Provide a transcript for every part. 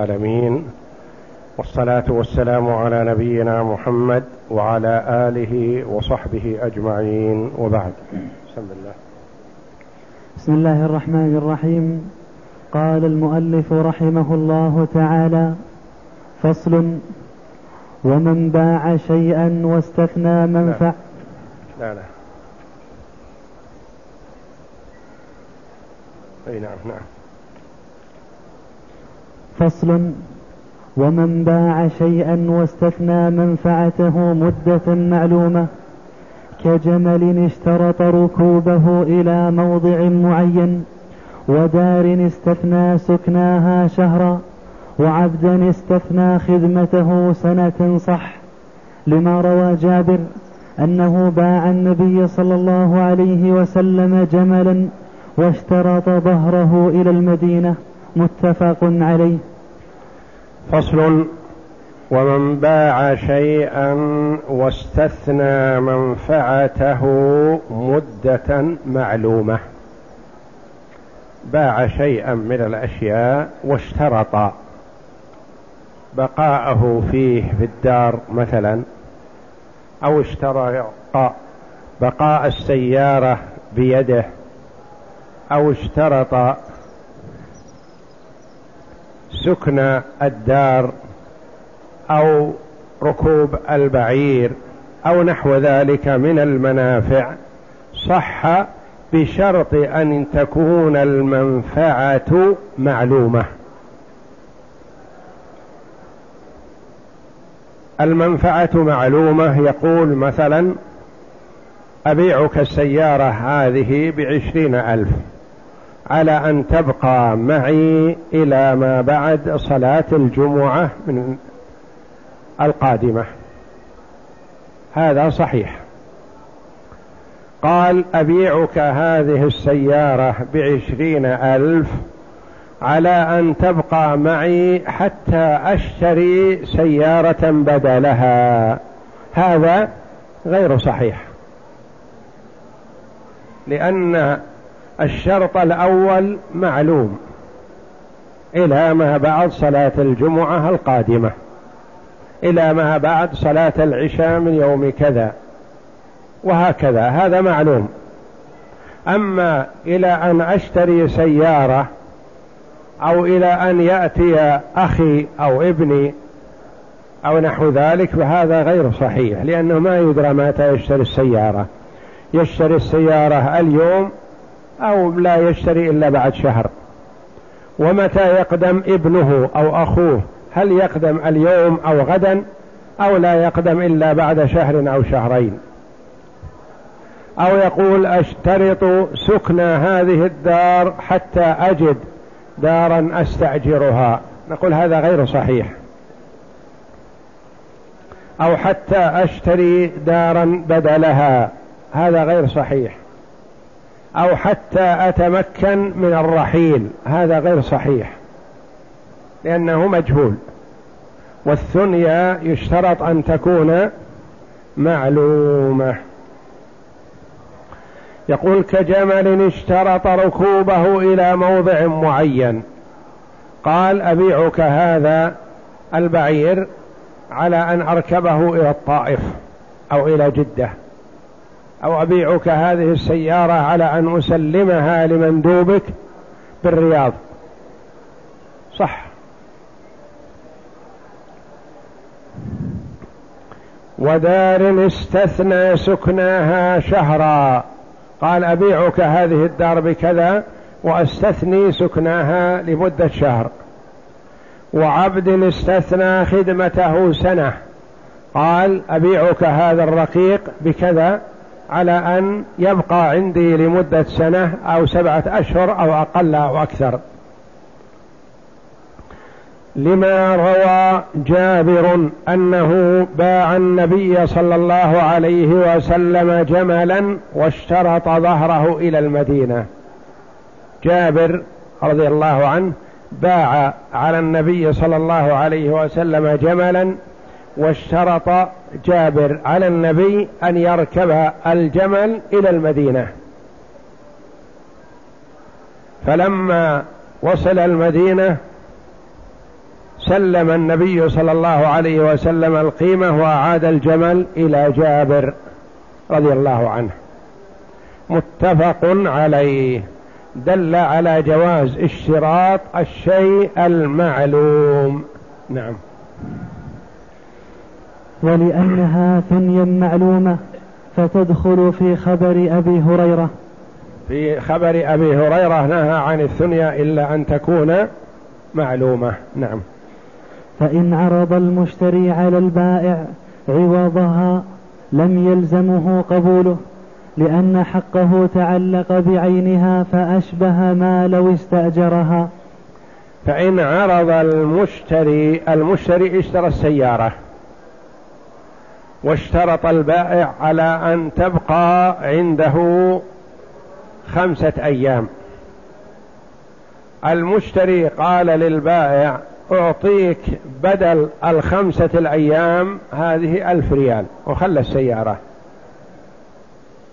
العالمين. والصلاة والسلام على نبينا محمد وعلى آله وصحبه أجمعين. وبعد. بسم الله. بسم الله الرحمن الرحيم. قال المؤلف رحمه الله تعالى فصل ومن باع شيئا واستثنى منفع. لا لا. أي نعم نعم. فصل ومن باع شيئا واستثنى منفعته مدة معلومة كجمل اشترط ركوبه إلى موضع معين ودار استثنى سكناها شهرا وعبدا استثنى خدمته سنة صح لما روى جابر أنه باع النبي صلى الله عليه وسلم جملا واشترط ظهره إلى المدينة متفق عليه. فصل ومن باع شيئا واستثنى منفعته مدة معلومة. باع شيئا من الأشياء واشترط بقاءه فيه في الدار مثلا أو اشترط بقاء السيارة بيده أو اشترط سكن الدار أو ركوب البعير أو نحو ذلك من المنافع صح بشرط أن تكون المنفعة معلومة. المنفعة معلومة يقول مثلا أبيعك السيارة هذه بعشرين ألف. على أن تبقى معي إلى ما بعد صلاة الجمعة من القادمة. هذا صحيح. قال أبيعك هذه السيارة بعشرين ألف على أن تبقى معي حتى أشتري سيارة بدلها. هذا غير صحيح. لأن الشرط الأول معلوم. إلى ما بعد صلاة الجمعة القادمة. إلى ما بعد صلاة العشاء من يوم كذا. وهكذا هذا معلوم. أما إلى أن أشتري سيارة أو إلى أن يأتي أخي أو ابني أو نحو ذلك فهذا غير صحيح لأنه ما يدرى متى يشتري السيارة. يشتري السيارة اليوم أو لا يشتري إلا بعد شهر. ومتى يقدم ابنه أو أخوه؟ هل يقدم اليوم أو غدا؟ أو لا يقدم إلا بعد شهر أو شهرين. أو يقول أشترط سكن هذه الدار حتى أجد دارا أستأجرها. نقول هذا غير صحيح. أو حتى أشتري دارا بدلها. هذا غير صحيح. أو حتى أتمكن من الرحيل. هذا غير صحيح. لأنه مجهول. والثنيا يشترط أن تكون معلومة. يقول كجمل اشترط ركوبه إلى موضع معين. قال أبيعك هذا البعير على أن أركبه إلى الطائف أو إلى جدة. أو أبيعك هذه السيارة على أن أسلمها لمندوبك بالرياض. صح. ودار استثنى سكناها شهرا. قال أبيعك هذه الدار بكذا وأستثني سكناها لمدة شهر. وعبد استثنى خدمته سنة. قال أبيعك هذا الرقيق بكذا على أن يبقى عندي لمدة سنة أو سبعة أشهر أو أقل أو أكثر. لما روى جابر أنه باع النبي صلى الله عليه وسلم جملا واشترط ظهره إلى المدينة. جابر رضي الله عنه باع على النبي صلى الله عليه وسلم جملا واشترط جابر على النبي أن يركب الجمل إلى المدينة. فلما وصل المدينة سلم النبي صلى الله عليه وسلم القيمة وأعاد الجمل إلى جابر رضي الله عنه. متفق عليه. دل على جواز اشتراط الشيء المعلوم. نعم. ولأنها ثنيا معلومة فتدخل في خبر أبي هريرة. في خبر أبي هريرة نهى عن الثنيا إلا أن تكون معلومة. نعم. فإن عرض المشتري على البائع عوضها لم يلزمه قبوله لأن حقه تعلق بعينها فأشبه ما لو استأجرها. فإن عرض المشتري المشتري اشترى السيارة. واشترط البائع على أن تبقى عنده خمسة أيام. المشتري قال للبائع أعطيك بدل الخمسة الأيام هذه ألف ريال. وخلى السيارة.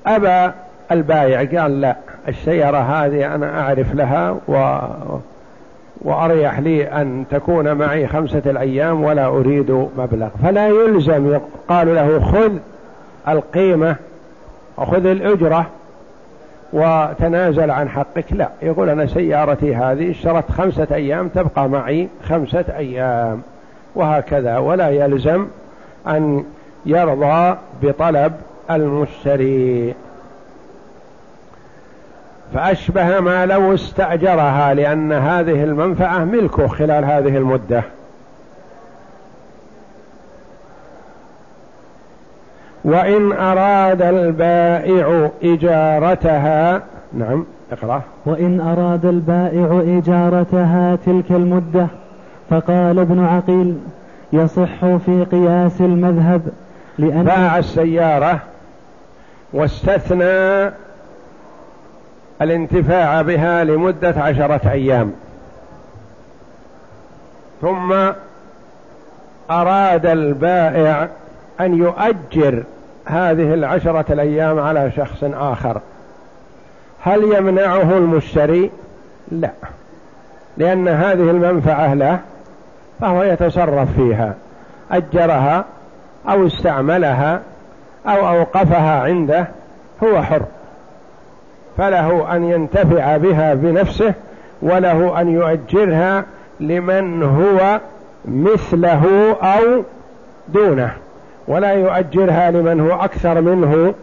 أبى البائع قال لا السيارة هذه أنا أعرف لها و... وأريح لي أن تكون معي خمسة الأيام ولا أريد مبلغ. فلا يلزم قال له خذ القيمة وخذ الأجرة وتنازل عن حقك. لا يقول أنا سيارتي هذه اشترت خمسة أيام تبقى معي خمسة أيام. وهكذا ولا يلزم أن يرضى بطلب المشتري. فأشبه ما لو استأجرها لأن هذه المنفعة ملكه خلال هذه المدة. وإن أراد البائع إجارتها نعم اقرأ. وإن أراد البائع إجارتها تلك المدة فقال ابن عقيل يصح في قياس المذهب لأن باع السيارة واستثنى الانتفاع بها لمدة عشرة أيام. ثم أراد البائع أن يؤجر هذه العشرة الأيام على شخص آخر. هل يمنعه المشتري؟ لا. لأن هذه المنفعة له فهو يتصرف فيها. أجرها أو استعملها أو أوقفها عنده هو حر. فله أن ينتفع بها بنفسه وله أن يؤجرها لمن هو مثله أو دونه ولا يؤجرها لمن هو أكثر منه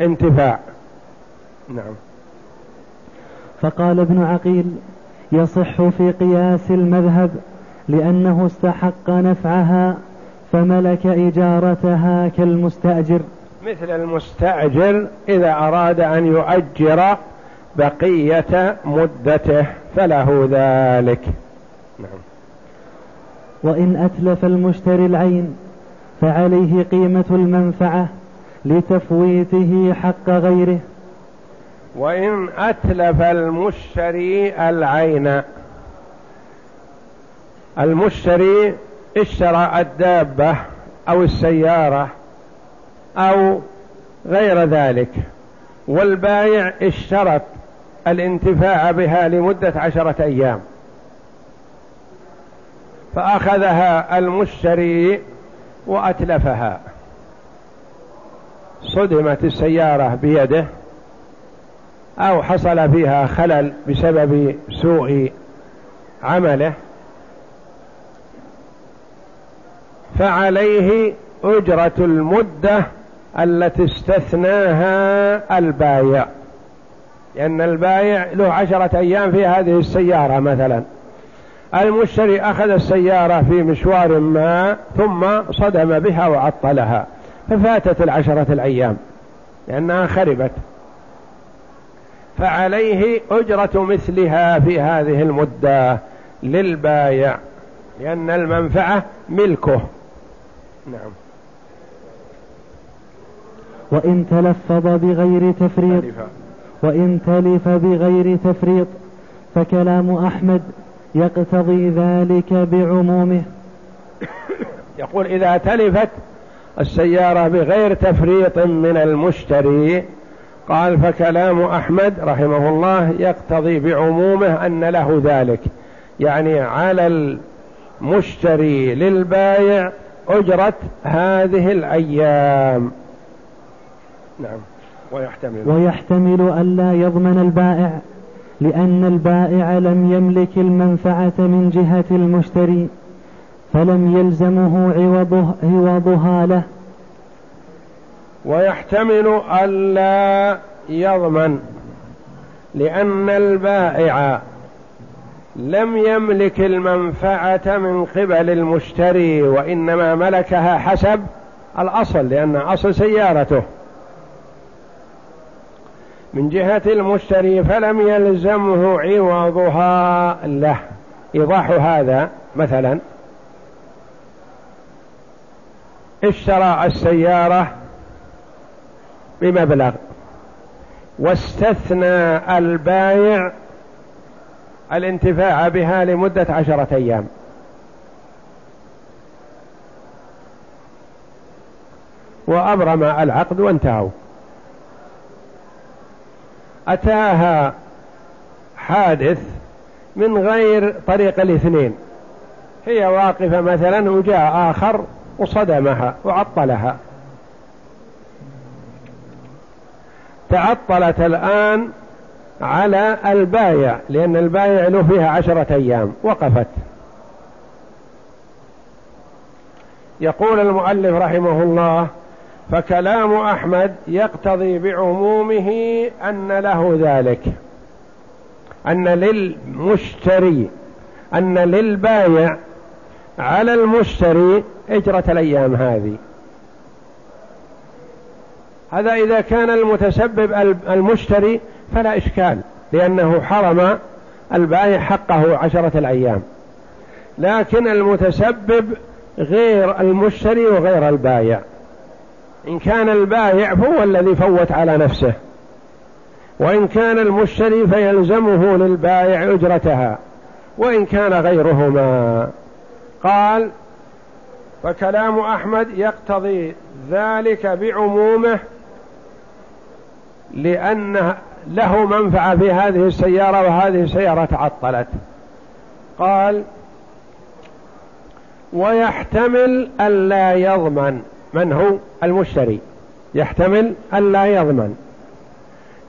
انتفاع. نعم. فقال ابن عقيل يصح في قياس المذهب لأنه استحق نفعها فملك إجارتها كالمستأجر. مثل المستأجر إذا أراد أن يؤجر بقية مدته فله ذلك. نعم. وإن أتلف المشتري العين فعليه قيمة المنفعة لتفويته حق غيره. وإن أتلف المشتري العين المشتري اشترى الدابة أو السيارة أو غير ذلك. والبايع اشترط الانتفاع بها لمدة عشرة أيام. فأخذها المشتري وأتلفها. صدمت السيارة بيده أو حصل فيها خلل بسبب سوء عمله. فعليه أجرة المدة التي استثناها البايع. لأن البايع له عشرة أيام في هذه السيارة مثلا. المشتري أخذ السيارة في مشوار ما ثم صدم بها وعطلها. ففاتت العشرة الأيام. لأنها خربت. فعليه أجرة مثلها في هذه المدة للبايع. لأن المنفعة ملكه. نعم. وإن تلفظ بغير تفريط وإن تلف بغير تفريط فكلام أحمد يقتضي ذلك بعمومه. يقول إذا تلفت السيارة بغير تفريط من المشتري قال فكلام أحمد رحمه الله يقتضي بعمومه أن له ذلك. يعني على المشتري للبايع أجرة هذه الأيام. نعم. ويحتمل. ويحتمل ألا يضمن البائع لأن البائع لم يملك المنفعة من جهة المشتري فلم يلزمه عوضه عوضها له. ويحتمل ألا يضمن لأن البائع لم يملك المنفعة من قبل المشتري وإنما ملكها حسب الأصل لأن أصل سيارته. من جهة المشتري فلم يلزمه عوضها له. إيضاح هذا مثلا. اشترى السيارة بمبلغ واستثنى البايع الانتفاع بها لمدة عشرة أيام. وأبرم العقد وانتهوا. أتاها حادث من غير طريق الاثنين. هي واقفة مثلا وجاء آخر وصدمها وعطلها. تعطلت الآن على البايع لأن البايع له فيها عشرة أيام. وقفت. يقول المؤلف رحمه الله فكلام أحمد يقتضي بعمومه أن له ذلك أن للمشتري أن للبايع على المشتري إجرة الأيام هذه. هذا إذا كان المتسبب المشتري فلا إشكال لأنه حرم البائع حقه عشرة الأيام. لكن المتسبب غير المشتري وغير البائع إن كان البائع فهو الذي فوت على نفسه وإن كان المشتري فيلزمه للبائع أجرتها وإن كان غيرهما. قال فكلام أحمد يقتضي ذلك بعمومه لأن له منفعة في هذه السيارة وهذه السيارة تعطلت. قال ويحتمل ألا يضمن. من هو المشتري؟ يحتمل ألا يضمن.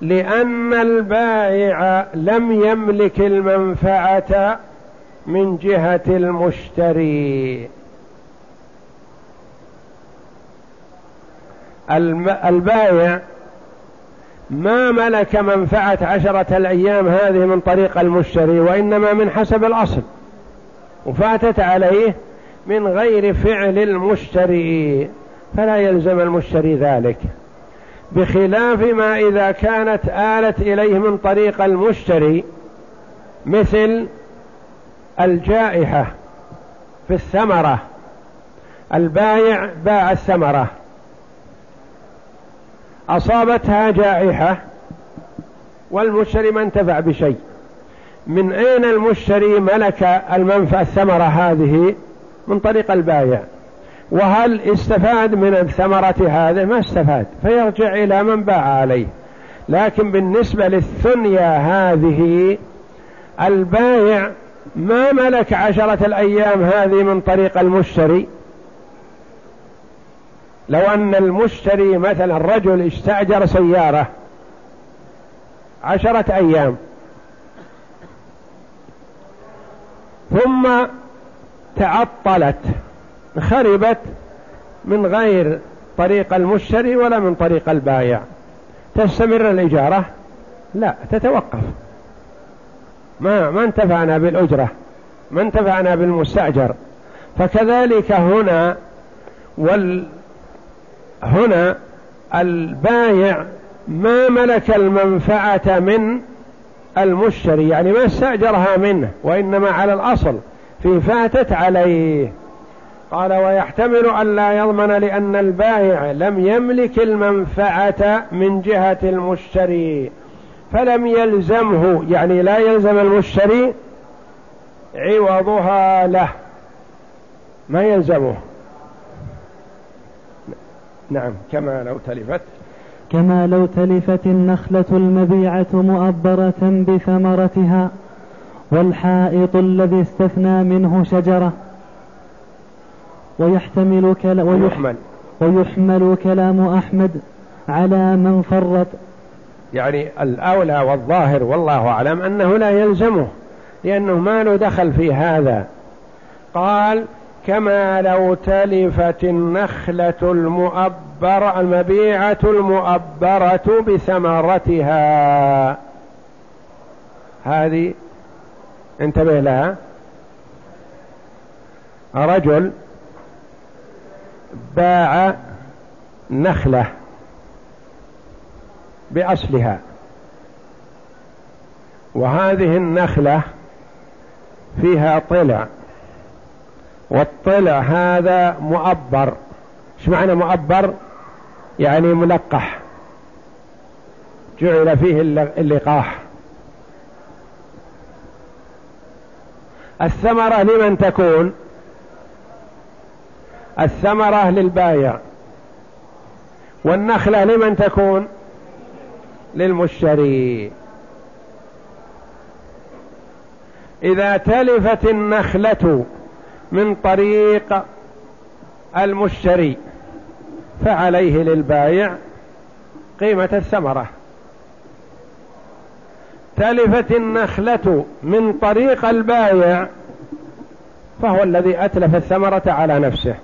لأن البائع لم يملك المنفعة من جهة المشتري. البائع ما ملك منفعة عشرة الأيام هذه من طريق المشتري وإنما من حسب الأصل وفاتت عليه من غير فعل المشتري. فلا يلزم المشتري ذلك. بخلاف ما إذا كانت آلت إليه من طريق المشتري مثل الجائحة في الثمرة البايع باع الثمرة أصابتها جائحة والمشتري ما انتفع بشيء. من أين المشتري ملك المنفع الثمرة هذه؟ من طريق البايع. وهل استفاد من الثمرة هذه؟ ما استفاد فيرجع إلى من باع عليه. لكن بالنسبة للثنيا هذه البايع ما ملك عشرة الأيام هذه من طريق المشتري. لو أن المشتري مثلا رجل استأجر سيارة عشرة أيام ثم تعطلت خربت من غير طريق المشتري ولا من طريق البايع. تستمر الإجارة؟ لا تتوقف. ما ما انتفعنا بالأجرة ما انتفعنا بالمستأجر. فكذلك هنا وال هنا البايع ما ملك المنفعة من المشتري يعني ما استأجرها منه وإنما على الأصل في فاتت عليه. قال ويحتمل أن لا يضمن لأن البائع لم يملك المنفعة من جهة المشتري فلم يلزمه يعني لا يلزم المشتري عوضها له. ما يلزمه؟ نعم كما لو تلفت. كما لو تلفت النخلة المبيعة مؤبرة بثمرتها والحائط الذي استثنى منه شجرة. ويحتمل كلام ويحمل. ويحمل كلام أحمد على من فرط. يعني الأولى والظاهر والله أعلم أنه لا يلزمه لأنه ما له دخل في هذا. قال كما لو تلفت النخلة المؤبرة المبيعة المؤبرة بثمرتها. هذه انتبه لها. رجل باع نخلة بأصلها. وهذه النخلة فيها طلع. والطلع هذا مؤبر. إيش معنى مؤبر؟ يعني ملقح. جعل فيه اللقاح. الثمرة لمن تكون؟ الثمرة للبايع. والنخلة لمن تكون؟ للمشتري. إذا تلفت النخلة من طريق المشتري فعليه للبايع قيمة الثمرة. تلفت النخلة من طريق البايع فهو الذي أتلف الثمرة على نفسه.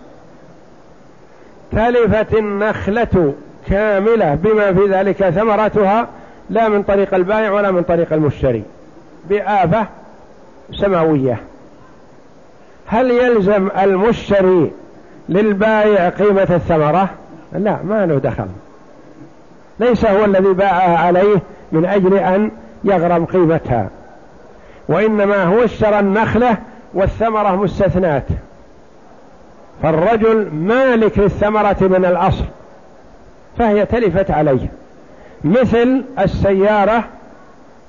تلفت النخلة كاملة بما في ذلك ثمرتها لا من طريق البائع ولا من طريق المشتري. بآفة سماوية. هل يلزم المشتري للبائع قيمة الثمرة؟ لا ما له دخل. ليس هو الذي باعها عليه من أجل أن يغرم قيمتها. وإنما هو اشترى النخلة والثمرة مستثنات فالرجل مالك للثمرة من الأصل فهي تلفت عليه مثل السيارة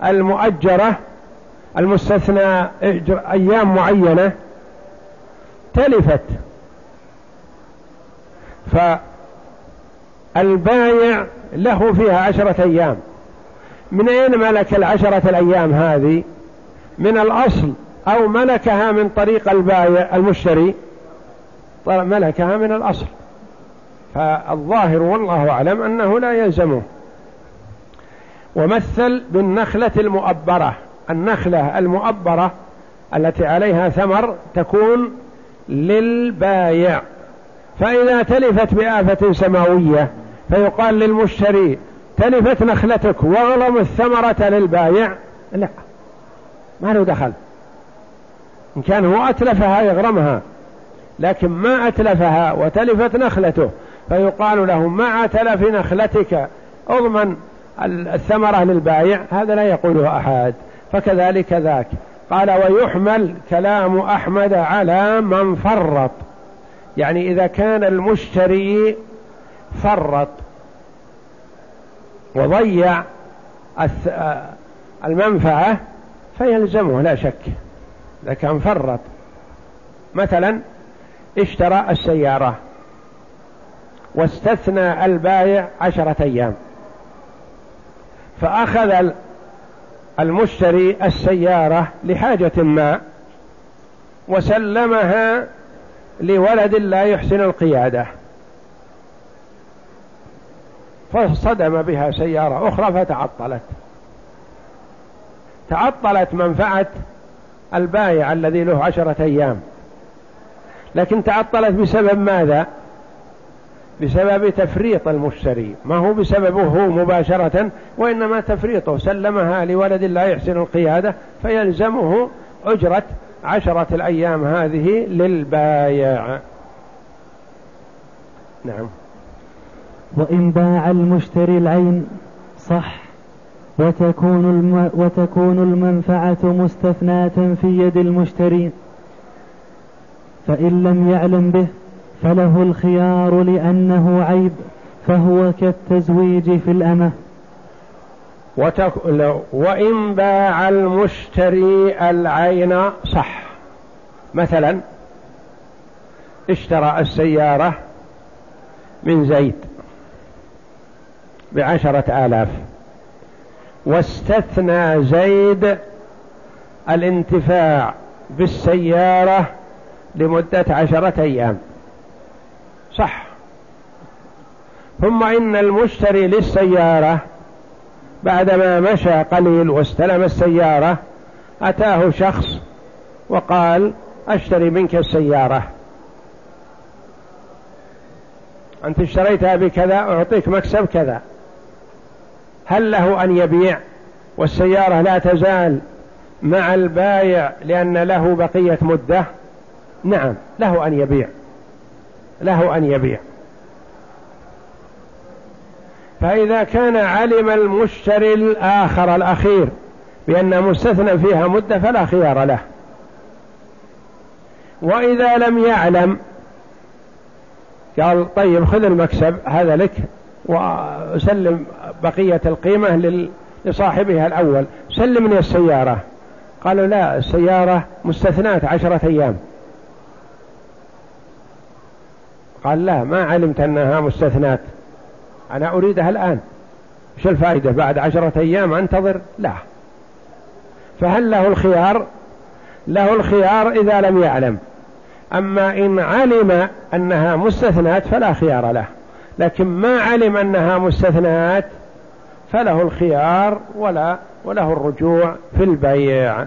المؤجرة المستثنى أيام معينة تلفت. فالبايع له فيها عشرة أيام. من أين ملك العشرة الأيام هذه؟ من الأصل أو ملكها من طريق البايع المشتري. ملكها من الأصل. فالظاهر والله أعلم أنه لا يلزمه. ومثل بالنخلة المؤبرة. النخلة المؤبرة التي عليها ثمر تكون للبايع. فإذا تلفت بآفة سماوية فيقال للمشتري تلفت نخلتك واغلم الثمرة للبايع. لا ما له دخل. إن كان هو أتلفها يغرمها. لكن ما أتلفها وتلفت نخلته فيقال له مع تلف نخلتك أضمن الثمرة للبايع هذا لا يقوله أحد فكذلك ذاك. قال ويحمل كلام أحمد على من فرط. يعني إذا كان المشتري فرط وضيع المنفعة فيلزمه لا شك إذا كان فرط. مثلا اشترى السيارة واستثنى البائع عشرة أيام. فأخذ المشتري السيارة لحاجة ما وسلمها لولد لا يحسن القيادة. فصدم بها سيارة أخرى فتعطلت. تعطلت منفعة البائع الذي له عشرة أيام. لكن تعطلت بسبب ماذا؟ بسبب تفريط المشتري. ما هو بسببه؟ مباشرة وإنما تفريطه. سلمها لولد لا يحسن القيادة فيلزمه أجرة عشرة الأيام هذه للبايع. نعم. وإن باع المشتري العين صح. وتكون, الم وتكون المنفعة مستثناة في يد المشتري. فإن لم يعلم به فله الخيار لأنه عيب فهو كالتزويج في الأمة. وتك... وإن باع المشتري العين صح. مثلا اشترى السيارة من زيد بعشرة آلاف واستثنى زيد الانتفاع بالسيارة لمدة عشرة أيام. صح. ثم إن المشتري للسيارة بعدما مشى قليل واستلم السيارة أتاه شخص وقال أشتري منك السيارة. أنت اشتريتها بكذا أعطيك مكسب كذا. هل له أن يبيع؟ والسيارة لا تزال مع البايع لأن له بقية مدة. نعم له أن يبيع. له أن يبيع. فإذا كان علم المشتري الآخر الأخير بأن مستثنى فيها مدة فلا خيار له. وإذا لم يعلم قال طيب خذ المكسب هذا لك وسلم بقية القيمة لصاحبها الأول. سلمني السيارة. قالوا لا السيارة مستثنات عشرة أيام. قال لا ما علمت أنها مستثنات أنا أريدها الآن. شو الفائدة؟ بعد عشرة أيام أنتظر؟ لا. فهل له الخيار؟ له الخيار إذا لم يعلم. أما إن علم أنها مستثنات فلا خيار له. لكن ما علم أنها مستثنات فله الخيار ولا وله الرجوع في البيع.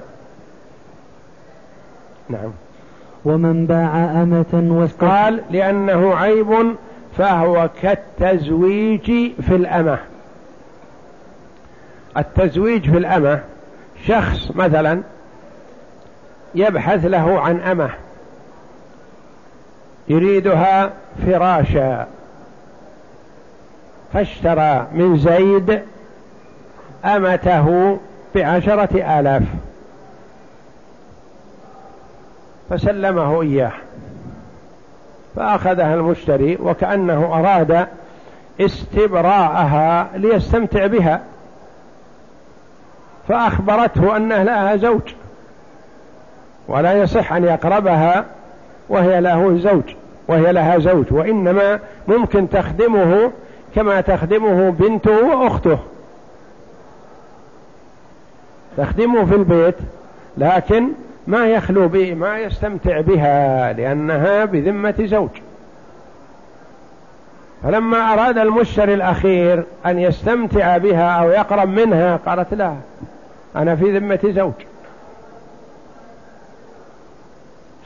نعم. ومن باع أمة قال لأنه عيب فهو كالتزويج في الأمة. التزويج في الأمة شخص مثلا يبحث له عن أمة يريدها فراشا فاشترى من زيد أمته بعشرة آلاف. فسلمه إياه. فأخذها المشتري وكأنه أراد استبراءها ليستمتع بها. فأخبرته أنه لها زوج ولا يصح أن يقربها وهي له زوج وهي لها زوج وإنما ممكن تخدمه كما تخدمه بنته وأخته. تخدمه في البيت لكن ما يخلو به ما يستمتع بها لأنها بذمة زوج. فلما أراد المشتري الأخير أن يستمتع بها أو يقرب منها قالت لا أنا في ذمة زوج.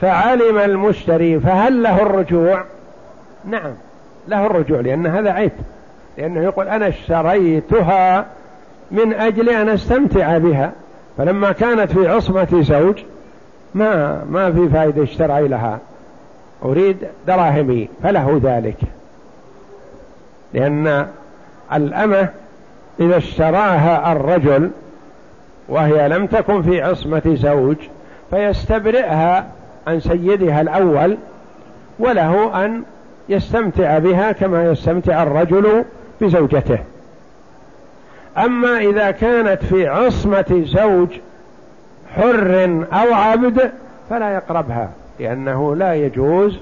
فعلم المشتري فهل له الرجوع؟ نعم له الرجوع لأن هذا عيب. لأنه يقول أنا اشتريتها من أجل أن أستمتع بها. فلما كانت في عصمة زوج ما ما في فائدة اشتري لها. أريد دراهمي فله ذلك. لأن الأمة إذا اشتراها الرجل وهي لم تكن في عصمة زوج فيستبرئها عن سيدها الأول وله أن يستمتع بها كما يستمتع الرجل بزوجته. أما إذا كانت في عصمة زوج حر أو عبد فلا يقربها لأنه لا يجوز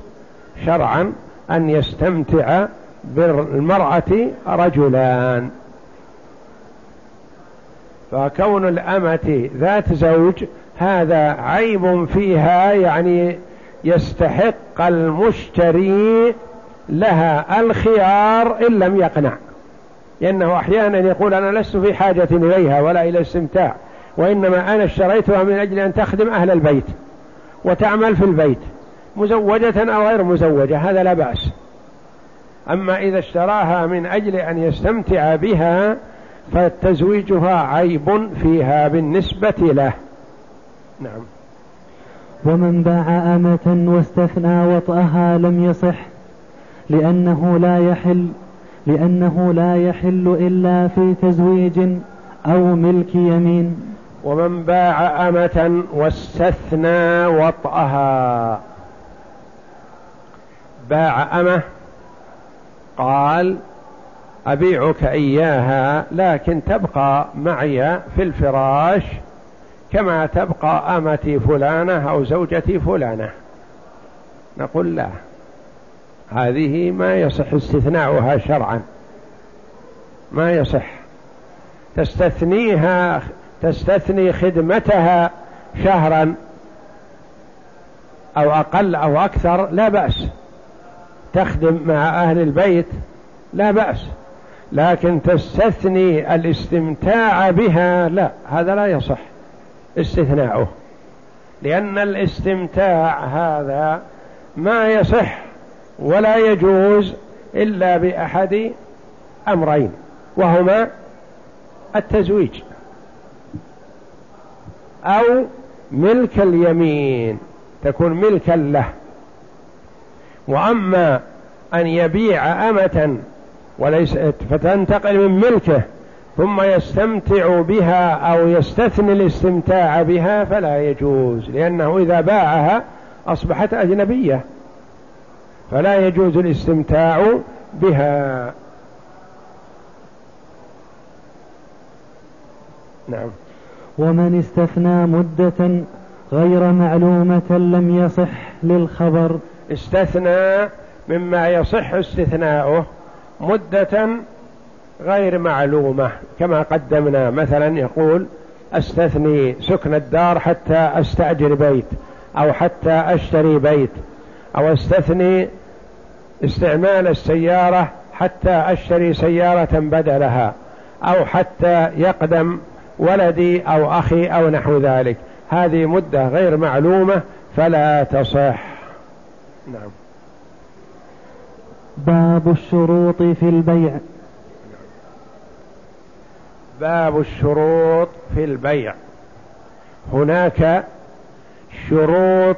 شرعا أن يستمتع بالمرأة رجلان. فكون الأمة ذات زوج هذا عيب فيها يعني يستحق المشتري لها الخيار إن لم يقنع. لأنه أحيانا يقول أنا لست في حاجة إليها ولا إلى الاستمتاع وإنما أنا اشتريتها من أجل أن تخدم أهل البيت وتعمل في البيت مزوجة أو غير مزوجة هذا لا بأس. أما إذا اشتراها من أجل أن يستمتع بها فتزويجها عيب فيها بالنسبة له. نعم. ومن باع أمة واستثنى وطأها لم يصح لأنه لا يحل لأنه لا يحل إلا في تزويج أو ملك يمين. ومن باع أمة واستثنى وطأها. باع أمة قال أبيعك إياها لكن تبقى معي في الفراش كما تبقى أمتي فلانة أو زوجتي فلانة. نقول لا. هذه ما يصح استثناؤها شرعا. ما يصح. تستثنيها تستثني خدمتها شهرا أو أقل أو أكثر لا بأس. تخدم مع أهل البيت لا بأس. لكن تستثني الاستمتاع بها لا هذا لا يصح استثناؤه. لأن الاستمتاع هذا ما يصح ولا يجوز إلا بأحد أمرين وهما التزويج. أو ملك اليمين تكون ملكا له. وأما أن يبيع أمة وليس فتنتقل من ملكه ثم يستمتع بها أو يستثني الاستمتاع بها فلا يجوز لأنه إذا باعها أصبحت أجنبية. فلا يجوز الاستمتاع بها. نعم. ومن استثنى مدة غير معلومة لم يصح للخبر. استثنى مما يصح استثناؤه مدة غير معلومة كما قدمنا مثلا يقول أستثني سكن الدار حتى أستأجر بيت أو حتى أشتري بيت أو أستثني استعمال السيارة حتى أشتري سيارة بدلها أو حتى يقدم ولدي أو أخي أو نحو ذلك. هذه مدة غير معلومة فلا تصح. نعم. باب الشروط في البيع. باب الشروط في البيع. هناك شروط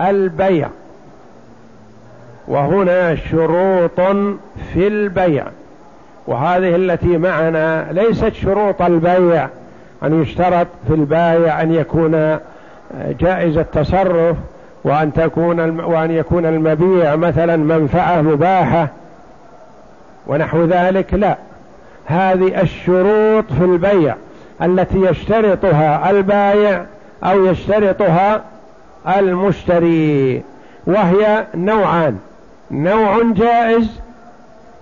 البيع وهنا شروط في البيع. وهذه التي معنا ليست شروط البيع أن يشترط في البايع أن يكون جائز التصرف وأن تكون وأن يكون المبيع مثلا منفعة مباحة ونحو ذلك لا. هذه الشروط في البيع التي يشترطها البايع أو يشترطها المشتري وهي نوعان نوع جائز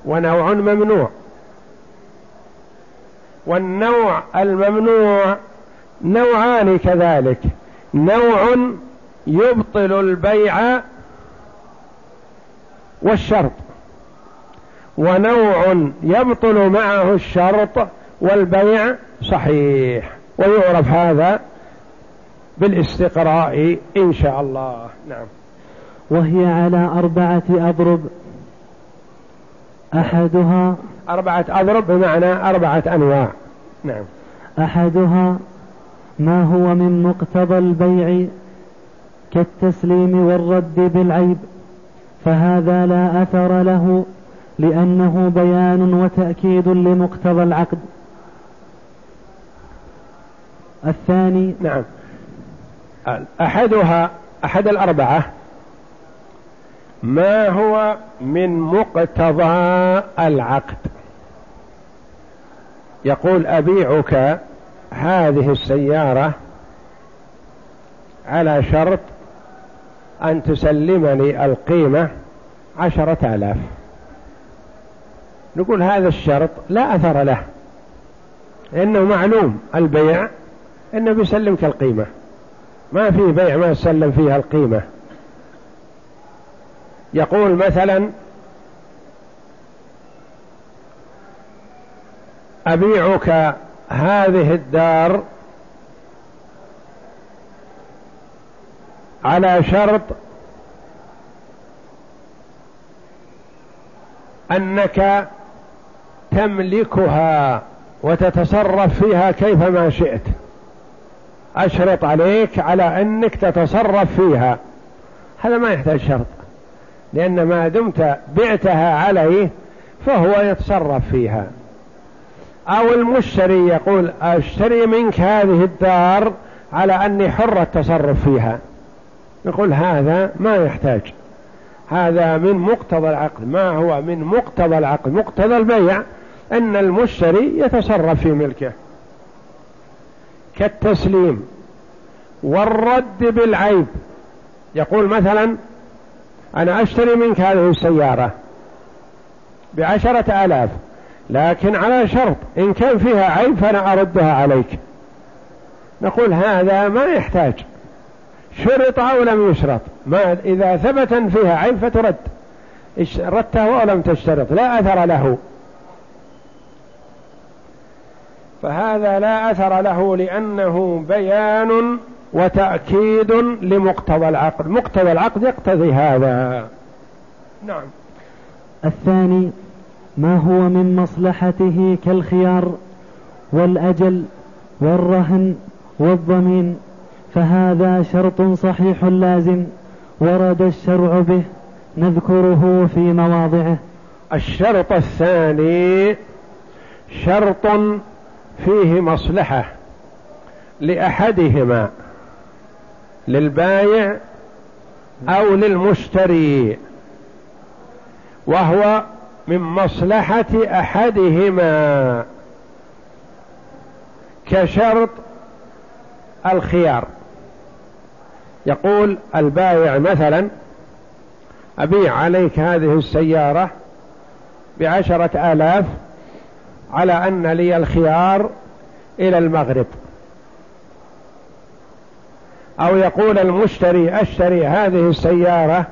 ونوع ممنوع. والنوع الممنوع نوعان كذلك. نوع يبطل البيع والشرط ونوع يبطل معه الشرط والبيع صحيح ويعرف هذا بالاستقراء إن شاء الله. نعم. وهي على أربعة أضرب أحدها أربعة أضرب بمعنى أربعة أنواع. نعم. أحدها ما هو من مقتضى البيع كالتسليم والرد بالعيب فهذا لا أثر له لأنه بيان وتأكيد لمقتضى العقد. الثاني نعم. أحدها أحد الأربعة ما هو من مقتضى العقد؟ يقول أبيعك هذه السيارة على شرط أن تسلمني القيمة عشرة آلاف. نقول هذا الشرط لا أثر له لأنه معلوم البيع أنه بيسلمك القيمة. ما في بيع ما يسلم فيها القيمة. يقول مثلا أبيعك هذه الدار على شرط أنك تملكها وتتصرف فيها كيفما شئت. أشرط عليك على أنك تتصرف فيها. هذا ما يحتاج شرط. لأن ما دمت بعتها عليه فهو يتصرف فيها. أو المشتري يقول أشتري منك هذه الدار على أني حر التصرف فيها. يقول هذا ما يحتاج. هذا من مقتضى العقد. ما هو من مقتضى العقد؟ مقتضى البيع. أن المشتري يتصرف في ملكه. كالتسليم. والرد بالعيب. يقول مثلا أنا أشتري منك هذه السيارة بعشرة آلاف لكن على شرط إن كان فيها عيب فأنا أردها عليك. نقول هذا ما يحتاج. شرط أو لم يشرط؟ ما إذا ثبت فيها عيب فترد. اشترطته ولم تشترط لا أثر له. فهذا لا أثر له لأنه بيان وتأكيد لمقتضى العقد. مقتضى العقد يقتضي هذا. نعم. الثاني ما هو من مصلحته كالخيار والأجل والرهن والضمين؟ فهذا شرط صحيح لازم ورد الشرع به نذكره في مواضعه. الشرط الثاني شرط فيه مصلحة لأحدهما. للبايع أو للمشتري وهو من مصلحة أحدهما كشرط الخيار. يقول البائع مثلا أبيع عليك هذه السيارة بعشرة آلاف على أن لي الخيار إلى المغرب. أو يقول المشتري أشتري هذه السيارة